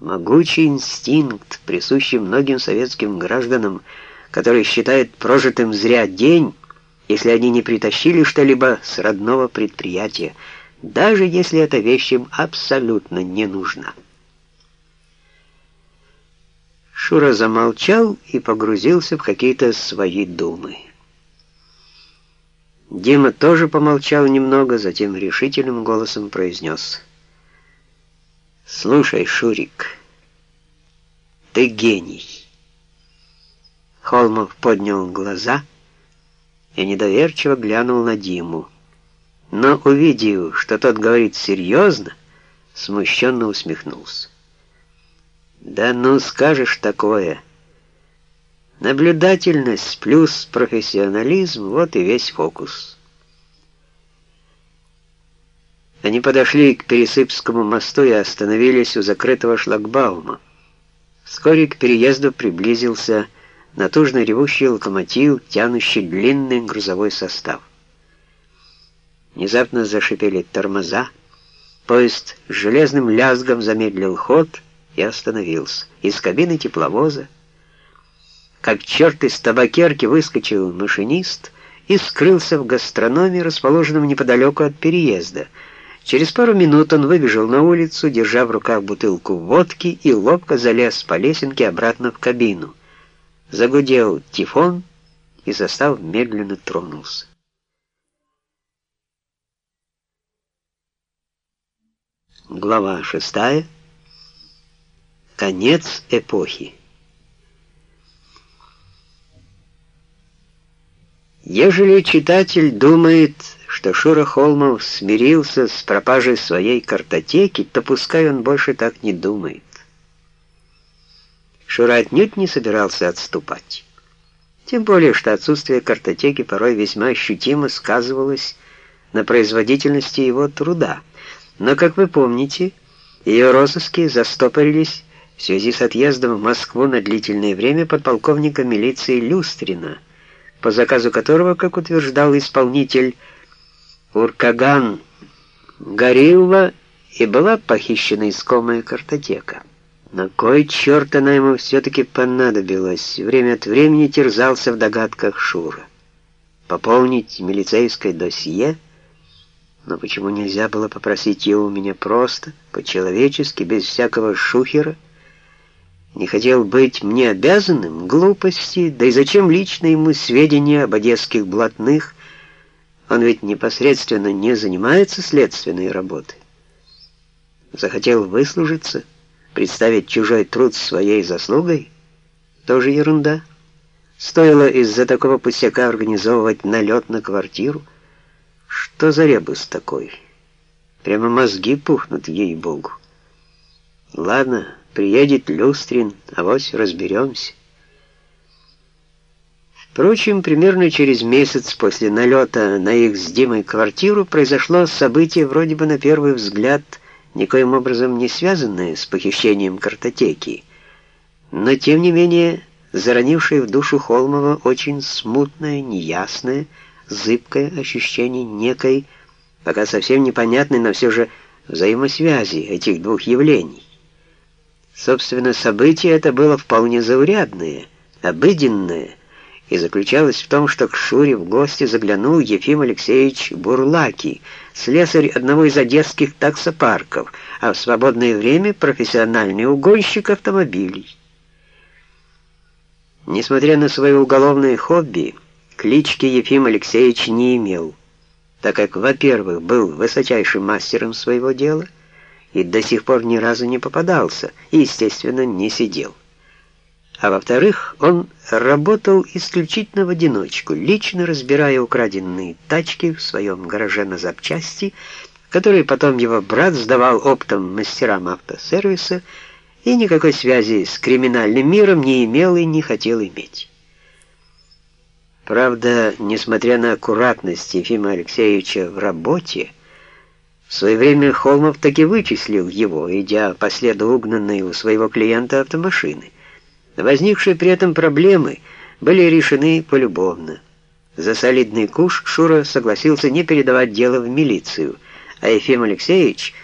Могучий инстинкт, присущий многим советским гражданам, которые считают прожитым зря день, если они не притащили что-либо с родного предприятия, даже если эта вещь им абсолютно не нужна. Шура замолчал и погрузился в какие-то свои думы. Дима тоже помолчал немного, затем решительным голосом произнес. «Слушай, Шурик, ты гений». Холмов поднял глаза и недоверчиво глянул на Диму. Но, увидев, что тот говорит серьезно, смущенно усмехнулся. «Да ну скажешь такое!» Наблюдательность плюс профессионализм — вот и весь фокус. Они подошли к Пересыпскому мосту и остановились у закрытого шлагбаума. Вскоре к переезду приблизился натужно ревущий локомотив, тянущий длинный грузовой состав. Внезапно зашипели тормоза, поезд с железным лязгом замедлил ход и остановился. Из кабины тепловоза как черт из табакерки выскочил машинист и скрылся в гастрономе, расположенном неподалеку от переезда. Через пару минут он выбежал на улицу, держа в руках бутылку водки и ловко залез по лесенке обратно в кабину. Загудел тифон, и состав медленно тронулся. Глава шестая. Конец эпохи. Ежели читатель думает, что Шура Холмов смирился с пропажей своей картотеки, то пускай он больше так не думает. Шура отнюдь не собирался отступать. Тем более, что отсутствие картотеки порой весьма ощутимо сказывалось на производительности его труда. Но, как вы помните, ее розыски застопорились в связи с отъездом в Москву на длительное время подполковника милиции Люстрина – по заказу которого, как утверждал исполнитель Уркаган Горилла, и была похищена искомая картотека. На кой черт она ему все-таки понадобилась? Время от времени терзался в догадках Шура. Пополнить милицейское досье? Но почему нельзя было попросить его у меня просто, по-человечески, без всякого шухера? не хотел быть мне обязанным, глупости, да и зачем лично ему сведения об одесских блатных, он ведь непосредственно не занимается следственной работой. Захотел выслужиться, представить чужой труд своей заслугой? Тоже ерунда. Стоило из-за такого пустяка организовывать налет на квартиру? Что за ребус такой? Прямо мозги пухнут, ей-богу. Ладно, Приедет Люстрин, авось разберемся. Впрочем, примерно через месяц после налета на их с Димой квартиру произошло событие, вроде бы на первый взгляд, никоим образом не связанное с похищением картотеки, но тем не менее заронившее в душу Холмова очень смутное, неясное, зыбкое ощущение некой, пока совсем непонятной, но все же взаимосвязи этих двух явлений. Собственно, событие это было вполне заурядное, обыденное, и заключалось в том, что к Шуре в гости заглянул Ефим Алексеевич Бурлаки, слесарь одного из одесских таксопарков, а в свободное время профессиональный угонщик автомобилей. Несмотря на свое уголовное хобби, клички Ефим Алексеевич не имел, так как, во-первых, был высочайшим мастером своего дела, и до сих пор ни разу не попадался, и, естественно, не сидел. А во-вторых, он работал исключительно в одиночку, лично разбирая украденные тачки в своем гараже на запчасти, которые потом его брат сдавал оптом мастерам автосервиса и никакой связи с криминальным миром не имел и не хотел иметь. Правда, несмотря на аккуратность Ефима Алексеевича в работе, в свое время Холмов таки вычислил его, идя по следу угнанной у своего клиента автомашины. Возникшие при этом проблемы были решены полюбовно. За солидный куш Шура согласился не передавать дело в милицию, а Ефим Алексеевич